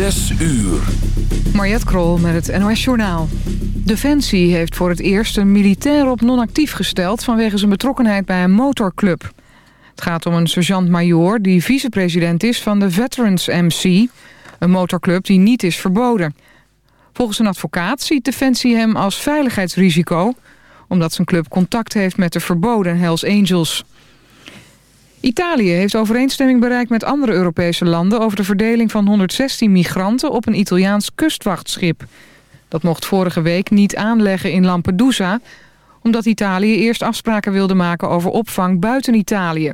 Zes uur. Mariette Krol met het NOS Journaal. Defensie heeft voor het eerst een militair op non-actief gesteld... vanwege zijn betrokkenheid bij een motorclub. Het gaat om een sergeant-majoor die vicepresident is van de Veterans MC... een motorclub die niet is verboden. Volgens een advocaat ziet Defensie hem als veiligheidsrisico... omdat zijn club contact heeft met de verboden Hells Angels... Italië heeft overeenstemming bereikt met andere Europese landen... over de verdeling van 116 migranten op een Italiaans kustwachtschip. Dat mocht vorige week niet aanleggen in Lampedusa... omdat Italië eerst afspraken wilde maken over opvang buiten Italië.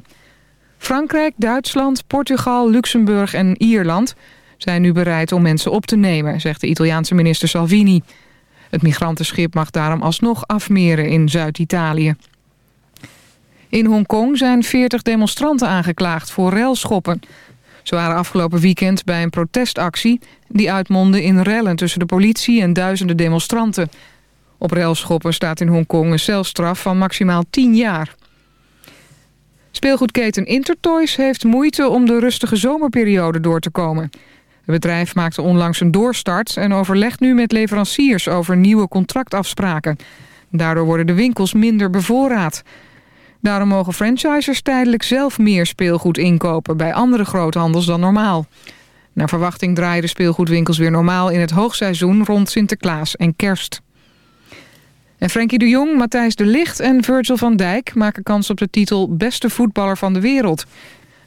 Frankrijk, Duitsland, Portugal, Luxemburg en Ierland... zijn nu bereid om mensen op te nemen, zegt de Italiaanse minister Salvini. Het migrantenschip mag daarom alsnog afmeren in Zuid-Italië. In Hongkong zijn 40 demonstranten aangeklaagd voor relschoppen. Ze waren afgelopen weekend bij een protestactie... die uitmondde in rellen tussen de politie en duizenden demonstranten. Op relschoppen staat in Hongkong een celstraf van maximaal 10 jaar. Speelgoedketen Intertoys heeft moeite om de rustige zomerperiode door te komen. Het bedrijf maakte onlangs een doorstart en overlegt nu met leveranciers over nieuwe contractafspraken. Daardoor worden de winkels minder bevoorraad. Daarom mogen franchisers tijdelijk zelf meer speelgoed inkopen... bij andere groothandels dan normaal. Naar verwachting draaien de speelgoedwinkels weer normaal... in het hoogseizoen rond Sinterklaas en Kerst. En Frenkie de Jong, Matthijs de Ligt en Virgil van Dijk... maken kans op de titel beste voetballer van de wereld.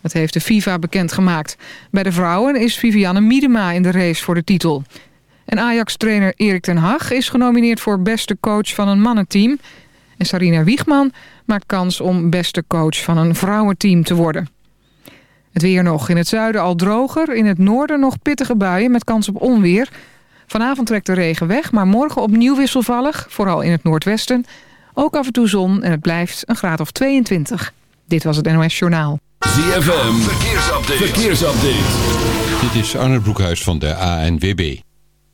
Dat heeft de FIFA bekendgemaakt. Bij de vrouwen is Vivianne Miedema in de race voor de titel. En Ajax-trainer Erik ten Hag is genomineerd voor beste coach van een mannenteam... En Sarina Wiegman maakt kans om beste coach van een vrouwenteam te worden. Het weer nog. In het zuiden al droger. In het noorden nog pittige buien met kans op onweer. Vanavond trekt de regen weg, maar morgen opnieuw wisselvallig. Vooral in het noordwesten. Ook af en toe zon en het blijft een graad of 22. Dit was het NOS Journaal. ZFM. Verkeersupdate. Verkeersupdate. Dit is Arne Broekhuis van de ANWB.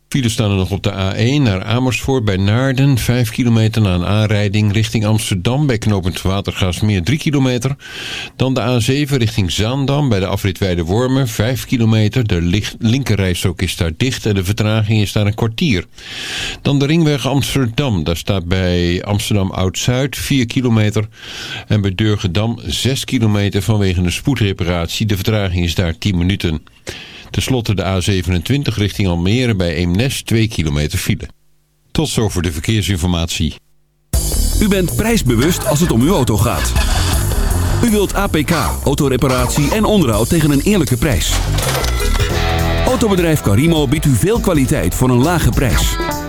Files staan er nog op de A1 naar Amersfoort bij Naarden. 5 kilometer na een aanrijding richting Amsterdam bij knooppunt Watergasmeer 3 kilometer. Dan de A7 richting Zaandam bij de afrit Wormen 5 kilometer. De linkerrijstrook is daar dicht en de vertraging is daar een kwartier. Dan de ringweg Amsterdam. Daar staat bij Amsterdam Oud-Zuid 4 kilometer. En bij Durgedam 6 kilometer vanwege een spoedreparatie. De vertraging is daar 10 minuten. Ten slotte de A27 richting Almere bij Eemnes 2 kilometer file. Tot zover de verkeersinformatie. U bent prijsbewust als het om uw auto gaat. U wilt APK, autoreparatie en onderhoud tegen een eerlijke prijs. Autobedrijf Carimo biedt u veel kwaliteit voor een lage prijs.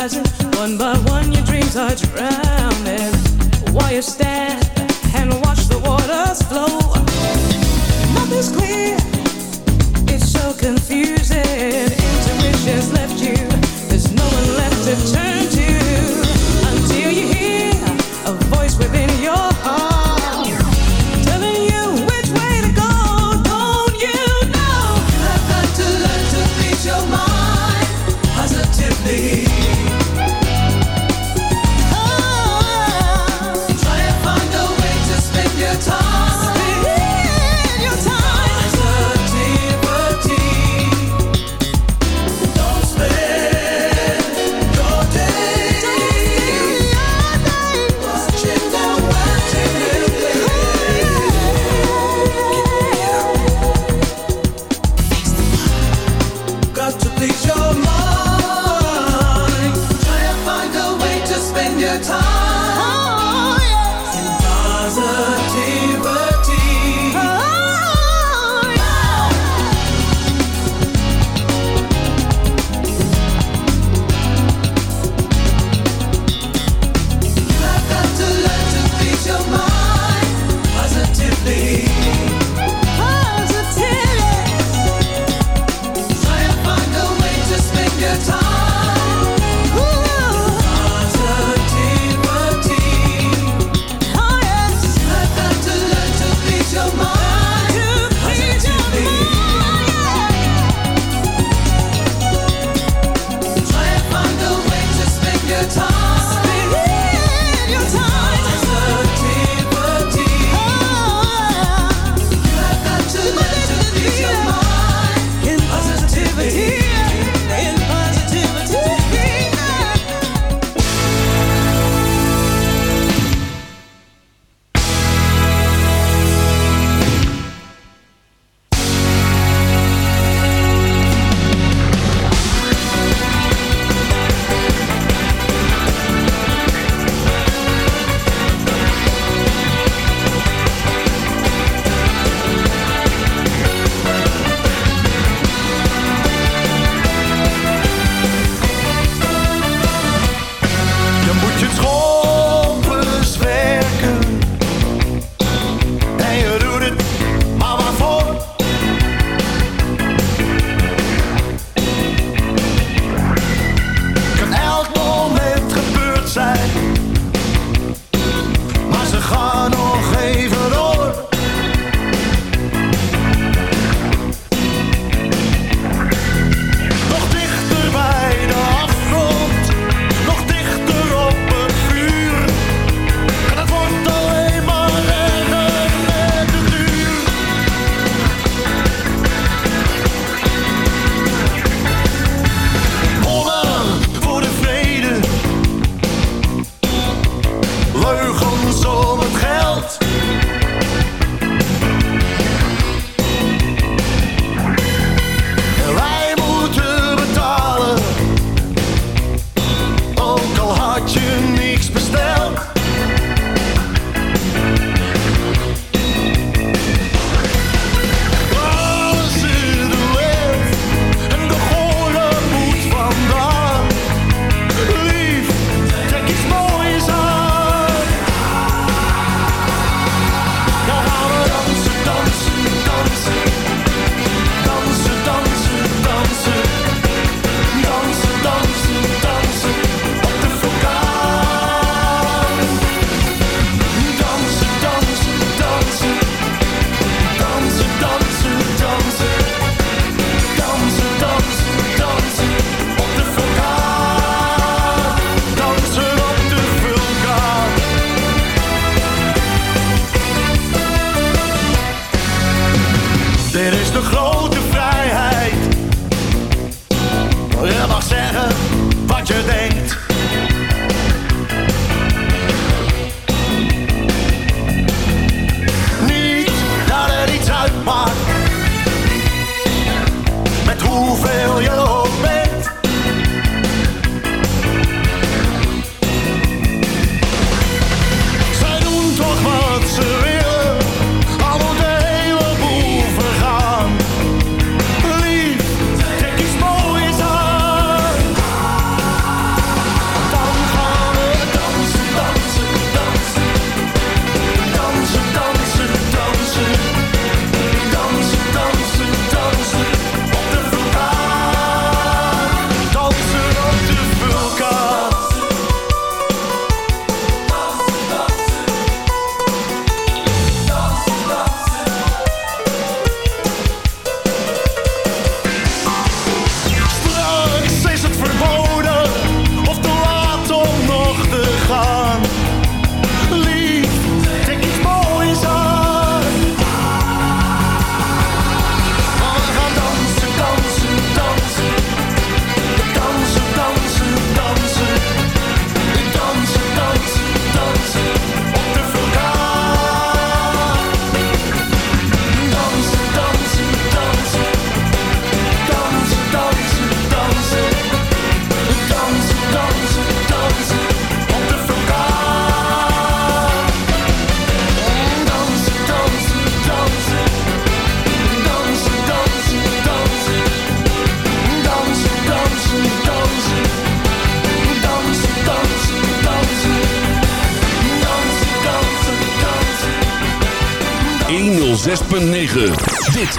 rising. One by one, your dreams are drowning. While you stand and watch the waters flow.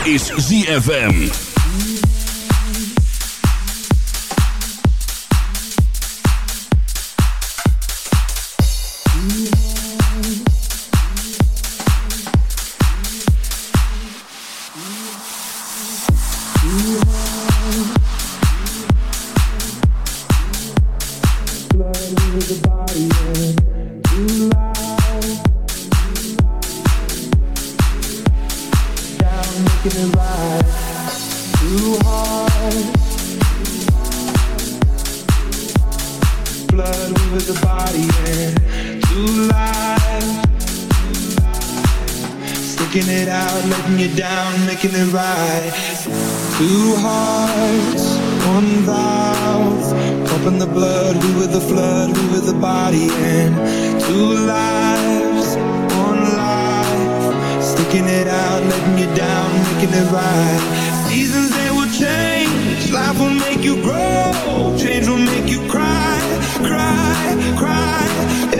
Is ZFM. Valve. Pumping the blood, we were the flood, we were the body and two lives, one life. Sticking it out, letting you down, making it right. Seasons they will change, life will make you grow, change will make you cry, cry, cry.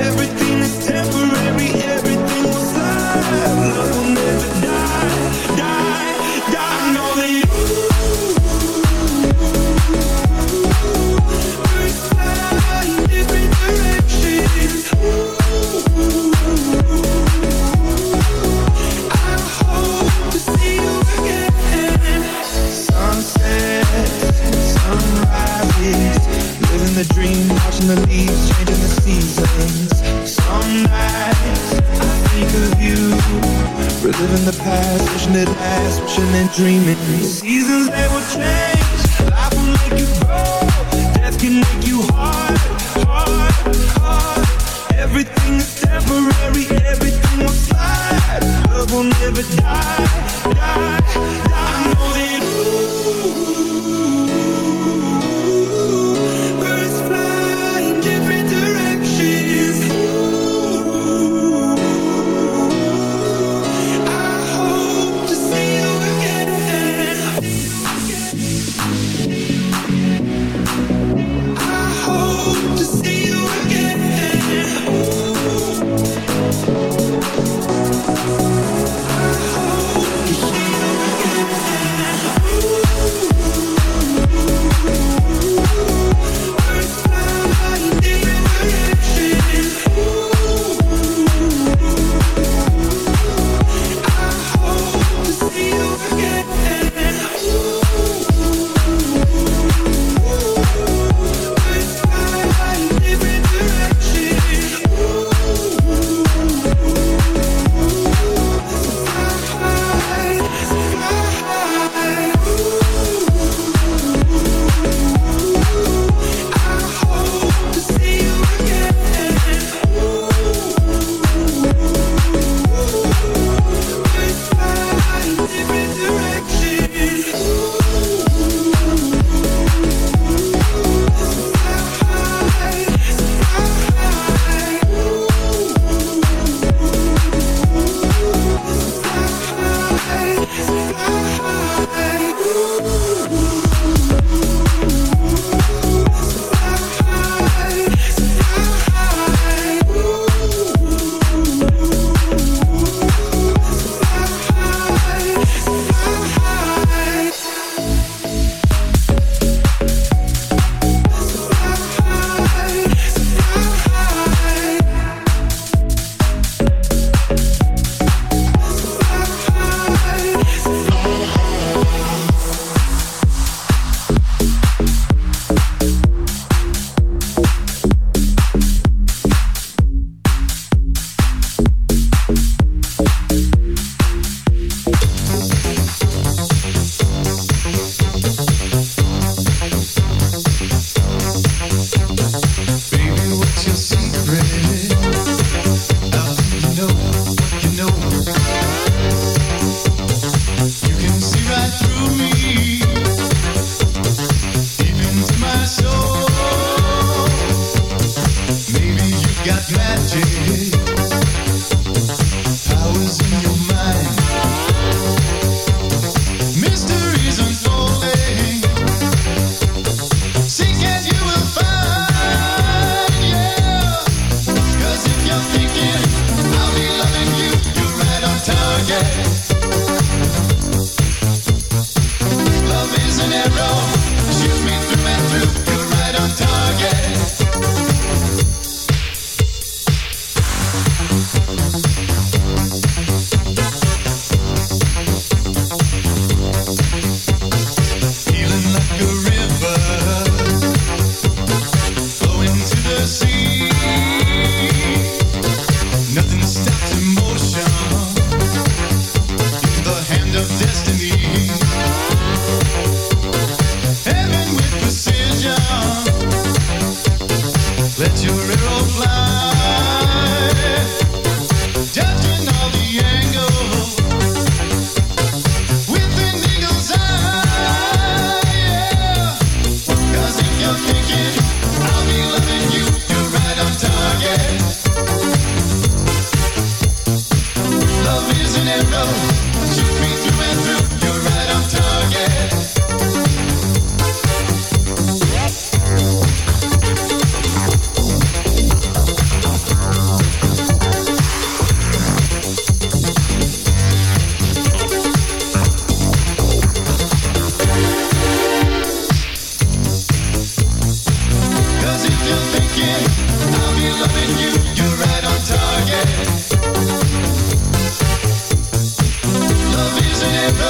Everything is temporary, everything will slide. Love will never die, die. The leaves changing the seasons. Some nights I think of you, reliving the past, wishing it lasts, wishing and dreaming. Seasons they will change,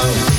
Oh.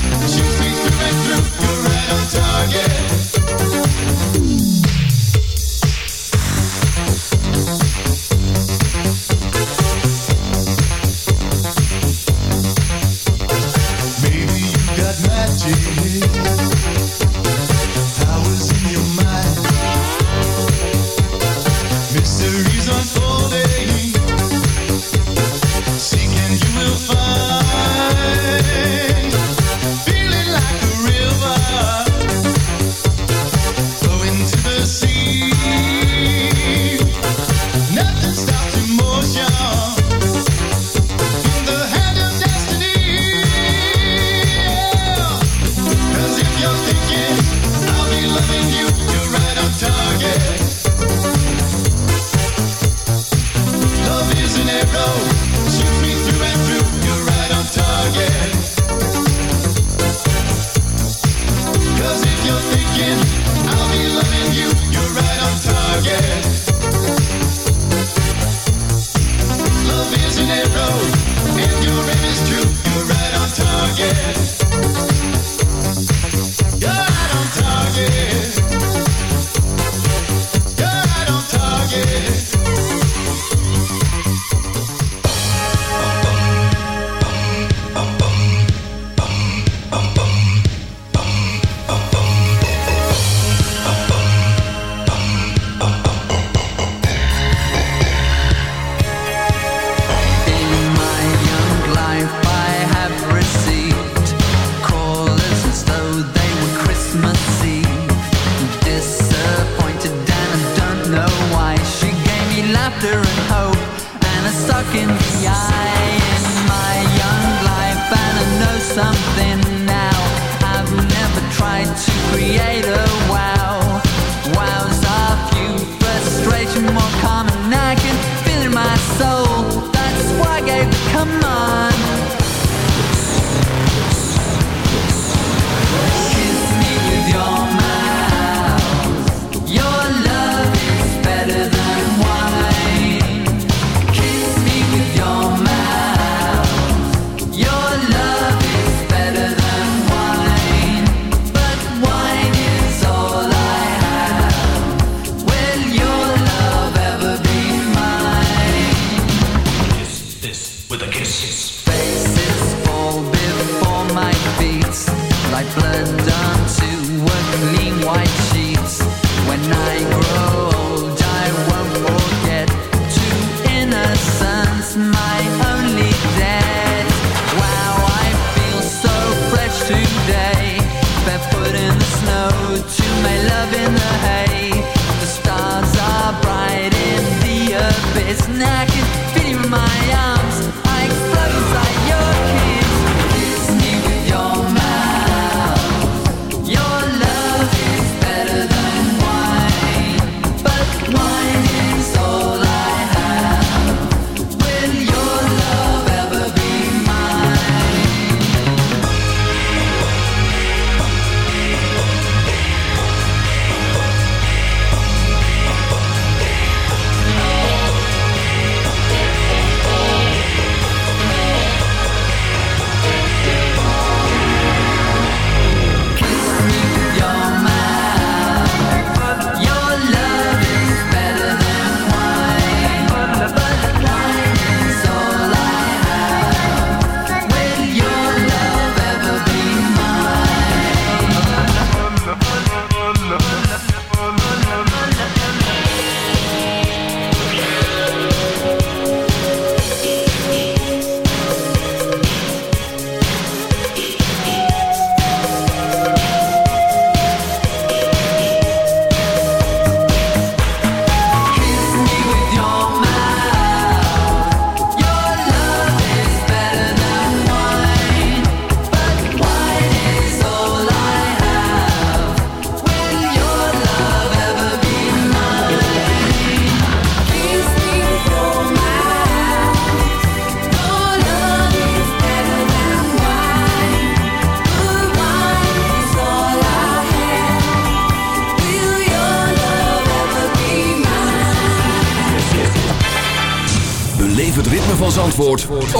laughter and hope, and a suck in the eye.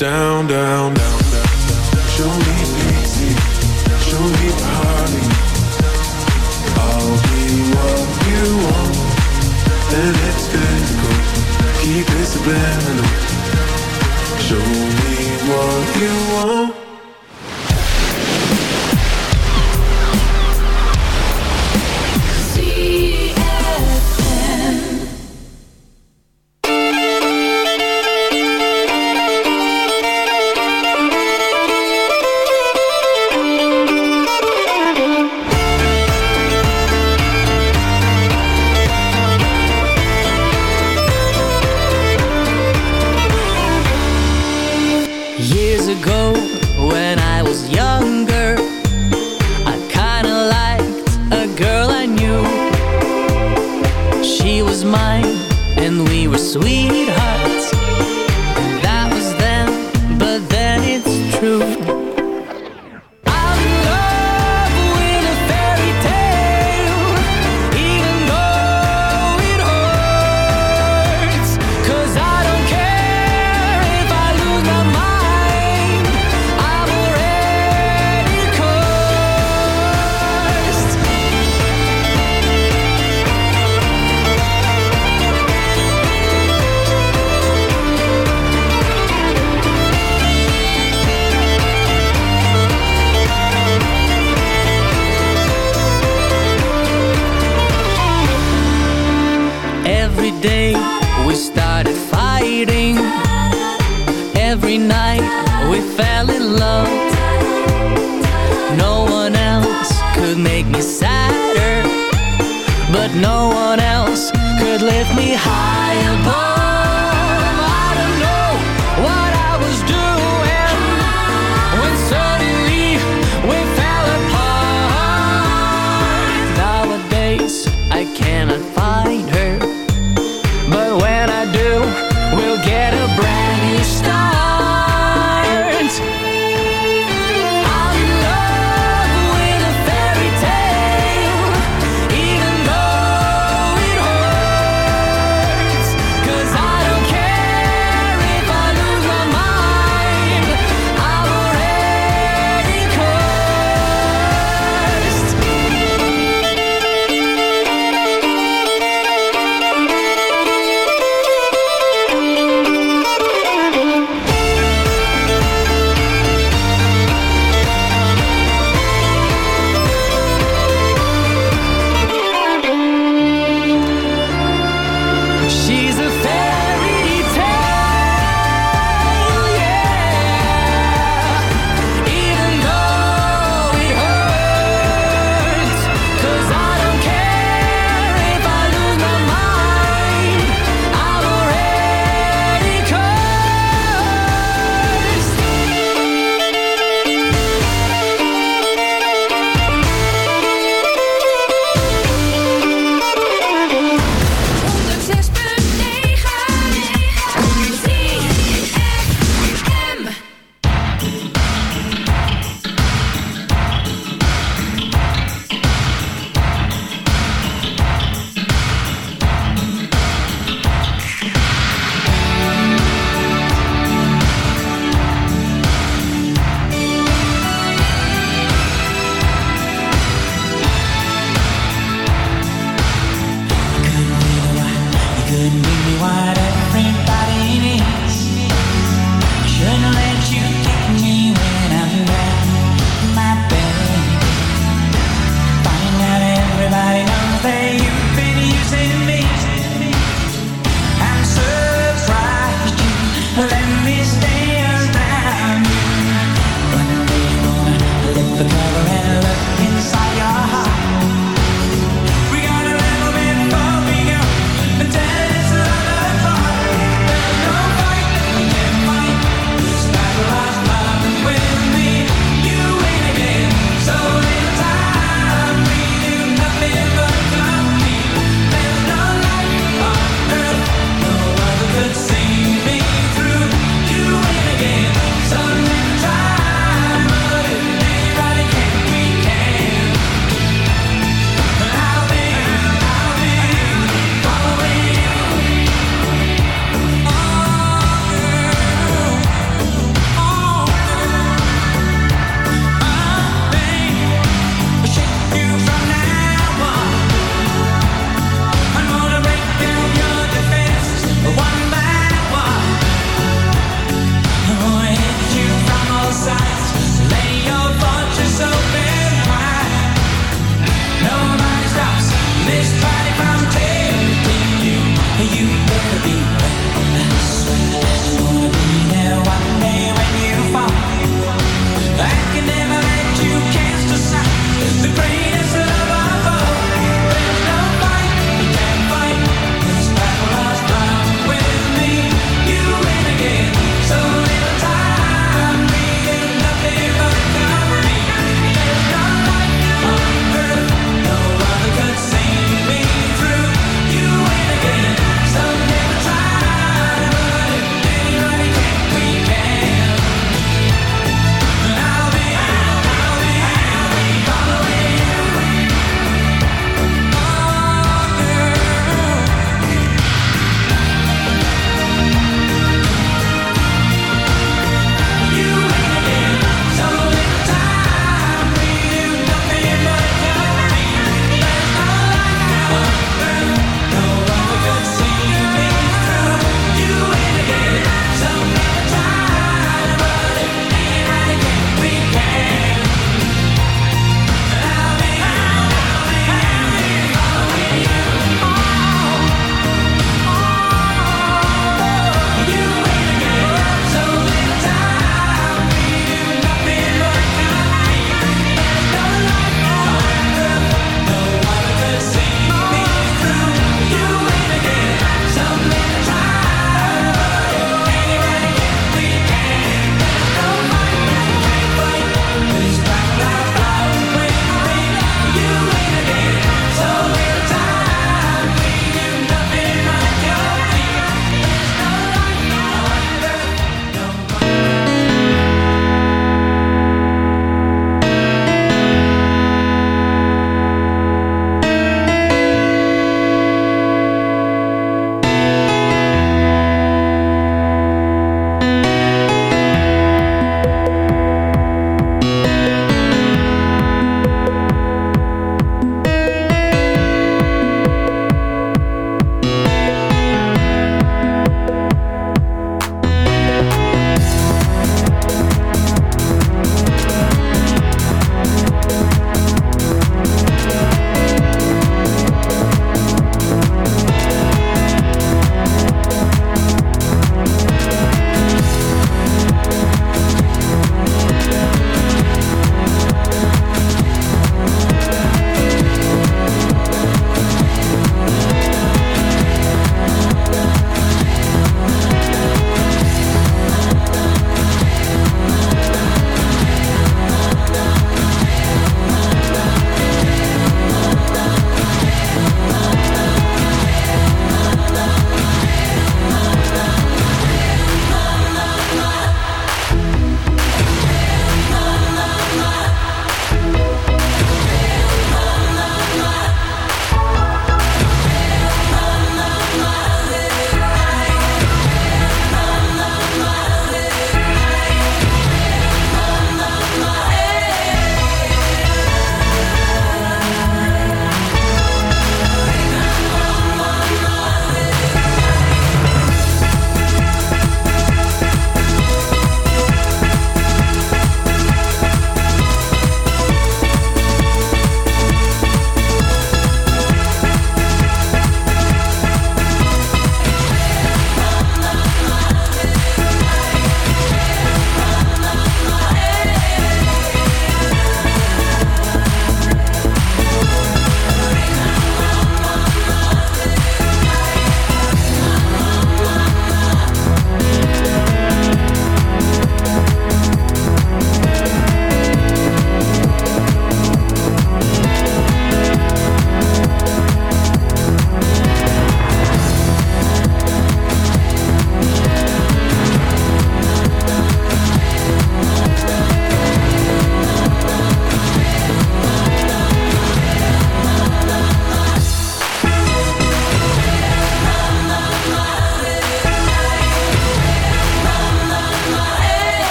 down, down, down, down. Show me easy, show me honey. I'll be what you want, Then it's physical. Keep it subliminal. Show me what you want.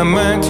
my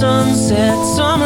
sunset summer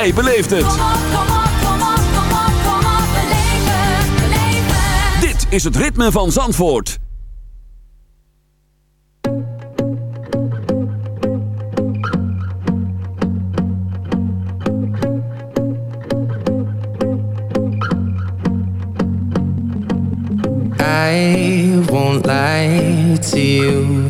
het, beleef het. Dit is het ritme van Zandvoort. I won't lie to you.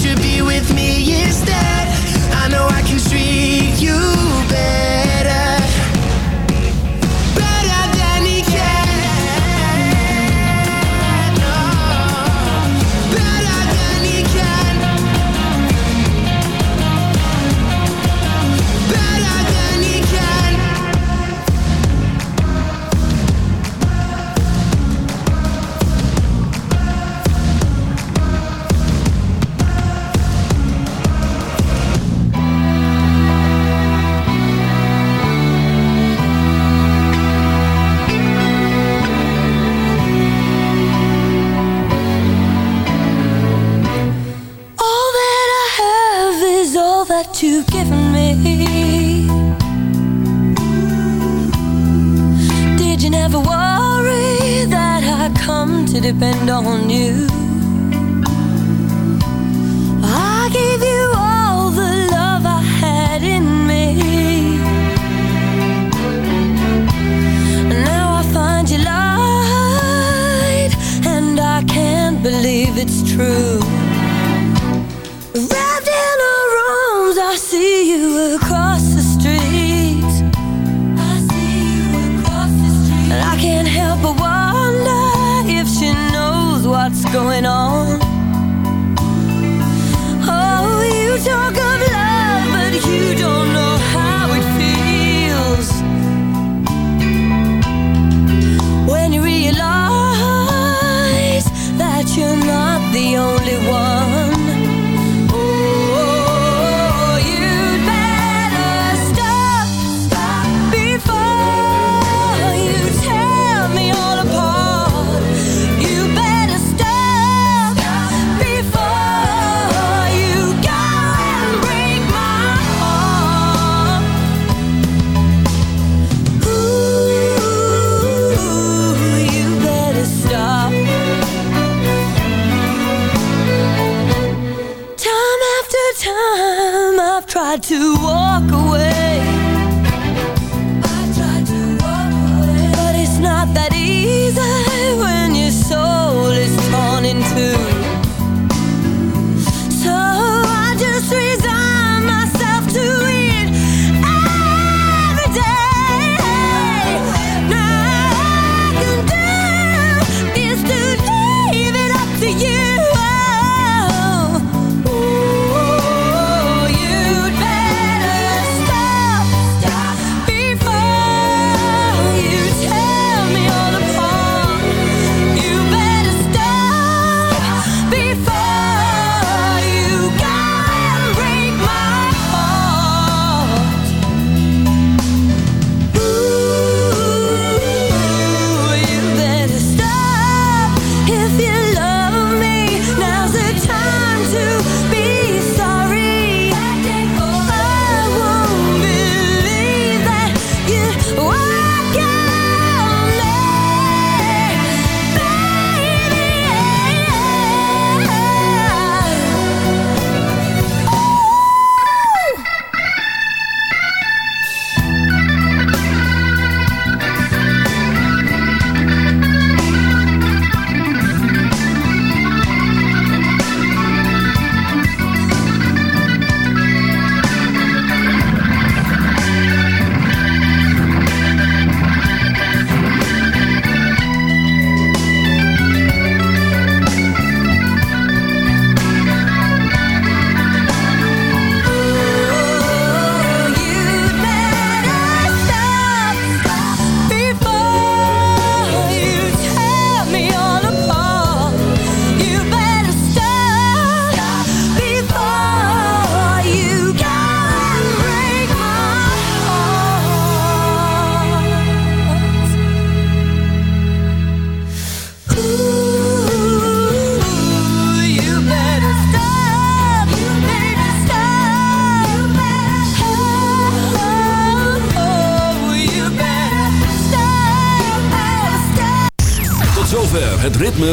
believe it's true.